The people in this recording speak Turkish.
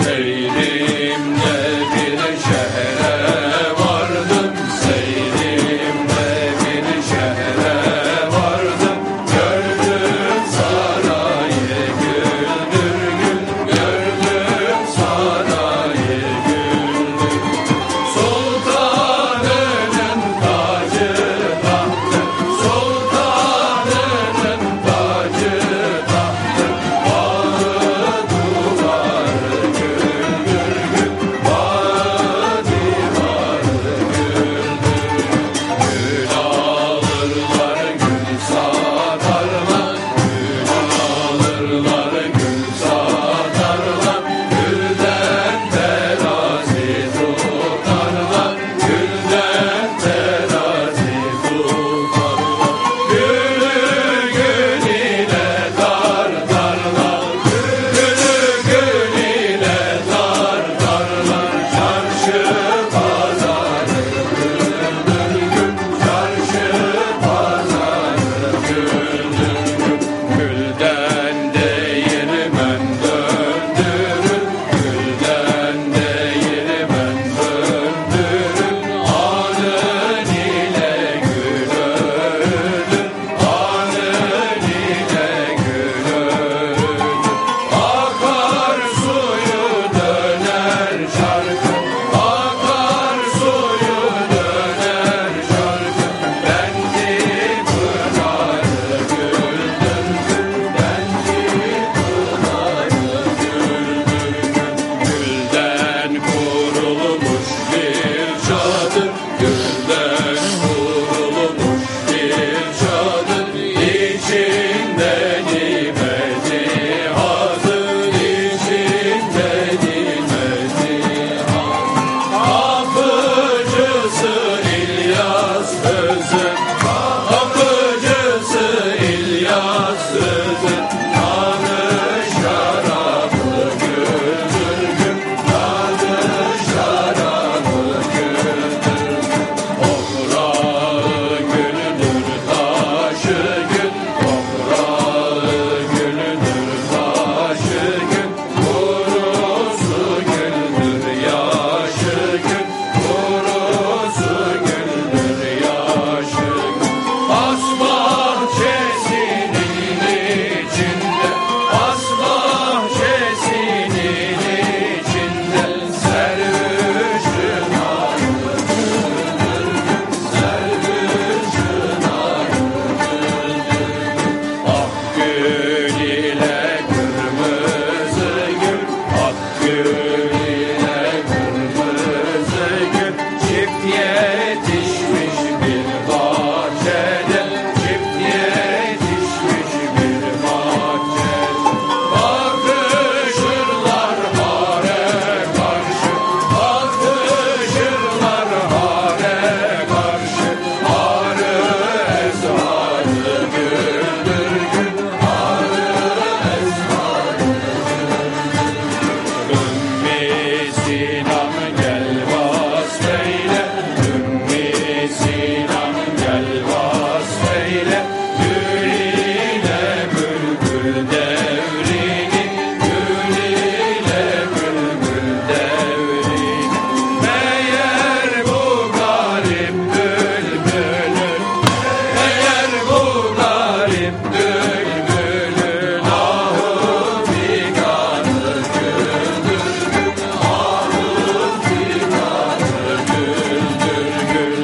Seyrimde olmuş bir Yeah.